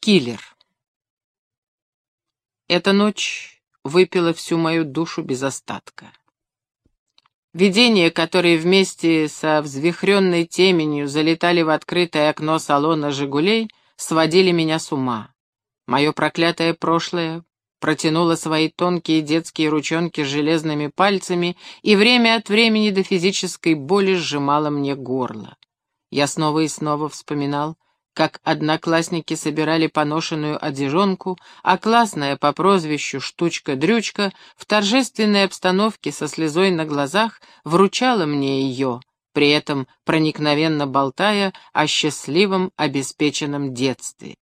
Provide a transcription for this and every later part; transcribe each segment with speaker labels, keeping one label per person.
Speaker 1: Киллер. Эта ночь выпила всю мою душу без остатка. Видения, которые вместе со взвихренной теменью залетали в открытое окно салона «Жигулей», сводили меня с ума. Мое проклятое прошлое протянуло свои тонкие детские ручонки с железными пальцами и время от времени до физической боли сжимало мне горло. Я снова и снова вспоминал, как одноклассники собирали поношенную одежонку, а классная по прозвищу Штучка-Дрючка в торжественной обстановке со слезой на глазах вручала мне ее, при этом проникновенно болтая о счастливом обеспеченном детстве.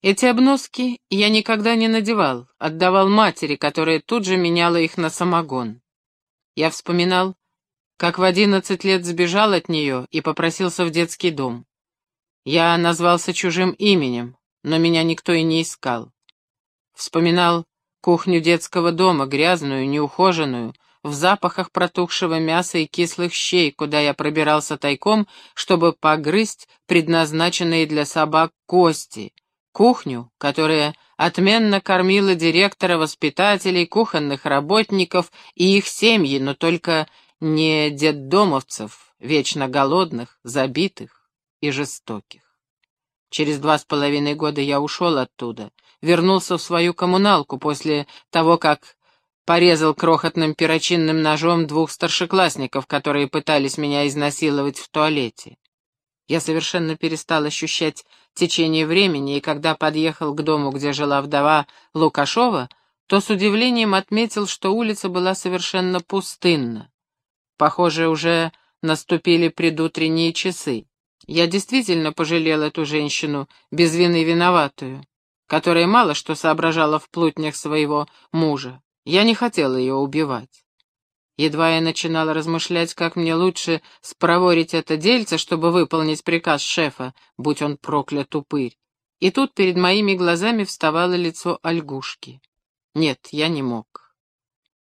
Speaker 1: Эти обноски я никогда не надевал, отдавал матери, которая тут же меняла их на самогон. Я вспоминал, как в одиннадцать лет сбежал от нее и попросился в детский дом. Я назвался чужим именем, но меня никто и не искал. Вспоминал кухню детского дома, грязную, неухоженную, в запахах протухшего мяса и кислых щей, куда я пробирался тайком, чтобы погрызть предназначенные для собак кости, кухню, которая отменно кормила директора, воспитателей, кухонных работников и их семьи, но только не детдомовцев, вечно голодных, забитых и жестоких. Через два с половиной года я ушел оттуда, вернулся в свою коммуналку после того, как порезал крохотным перочинным ножом двух старшеклассников, которые пытались меня изнасиловать в туалете. Я совершенно перестал ощущать течение времени, и когда подъехал к дому, где жила вдова Лукашова, то с удивлением отметил, что улица была совершенно пустынна. Похоже, уже наступили предутренние часы. Я действительно пожалел эту женщину, без вины виноватую, которая мало что соображала в плутнях своего мужа. Я не хотел ее убивать. Едва я начинала размышлять, как мне лучше спроворить это дельце, чтобы выполнить приказ шефа, будь он проклят упырь. И тут перед моими глазами вставало лицо Ольгушки. Нет, я не мог.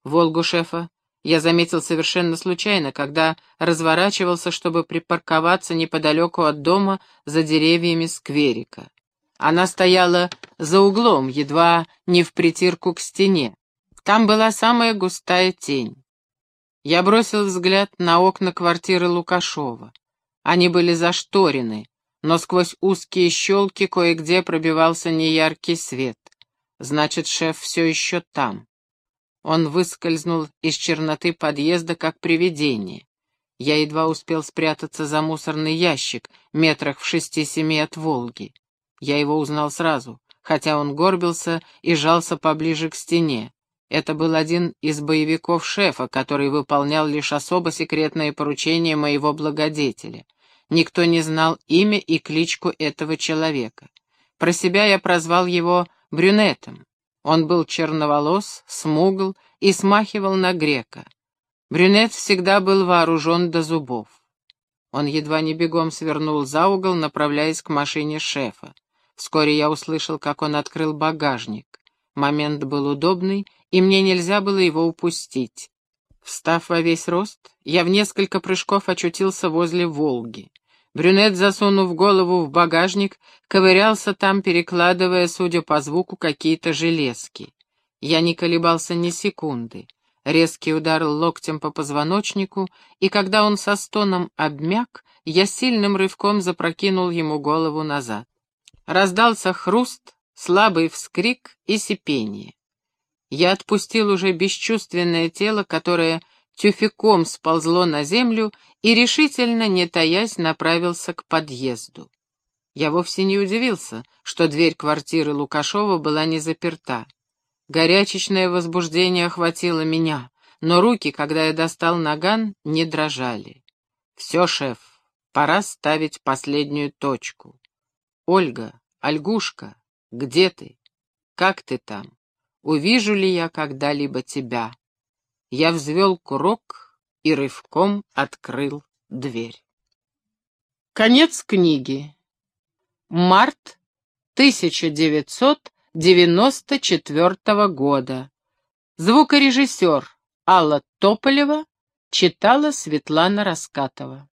Speaker 1: Волгу шефа я заметил совершенно случайно, когда разворачивался, чтобы припарковаться неподалеку от дома за деревьями скверика. Она стояла за углом, едва не в притирку к стене. Там была самая густая тень. Я бросил взгляд на окна квартиры Лукашова. Они были зашторены, но сквозь узкие щелки кое-где пробивался неяркий свет. Значит, шеф все еще там. Он выскользнул из черноты подъезда, как привидение. Я едва успел спрятаться за мусорный ящик, метрах в шести-семи от Волги. Я его узнал сразу, хотя он горбился и жался поближе к стене. Это был один из боевиков шефа, который выполнял лишь особо секретные поручения моего благодетеля. Никто не знал имя и кличку этого человека. Про себя я прозвал его брюнетом. Он был черноволос, смугл и смахивал на грека. Брюнет всегда был вооружен до зубов. Он едва не бегом свернул за угол, направляясь к машине шефа. Вскоре я услышал, как он открыл багажник. Момент был удобный, и мне нельзя было его упустить. Встав во весь рост, я в несколько прыжков очутился возле «Волги». Брюнет, засунув голову в багажник, ковырялся там, перекладывая, судя по звуку, какие-то железки. Я не колебался ни секунды. Резкий удар локтем по позвоночнику, и когда он со стоном обмяк, я сильным рывком запрокинул ему голову назад. Раздался хруст, слабый вскрик и сипение. Я отпустил уже бесчувственное тело, которое тюфяком сползло на землю и решительно, не таясь, направился к подъезду. Я вовсе не удивился, что дверь квартиры Лукашова была не заперта. Горячечное возбуждение охватило меня, но руки, когда я достал наган, не дрожали. «Все, шеф, пора ставить последнюю точку. Ольга, Ольгушка, где ты? Как ты там? Увижу ли я когда-либо тебя?» Я взвел курок и рывком открыл дверь. Конец книги. Март 1994 года. Звукорежиссер Алла Тополева читала Светлана Раскатова.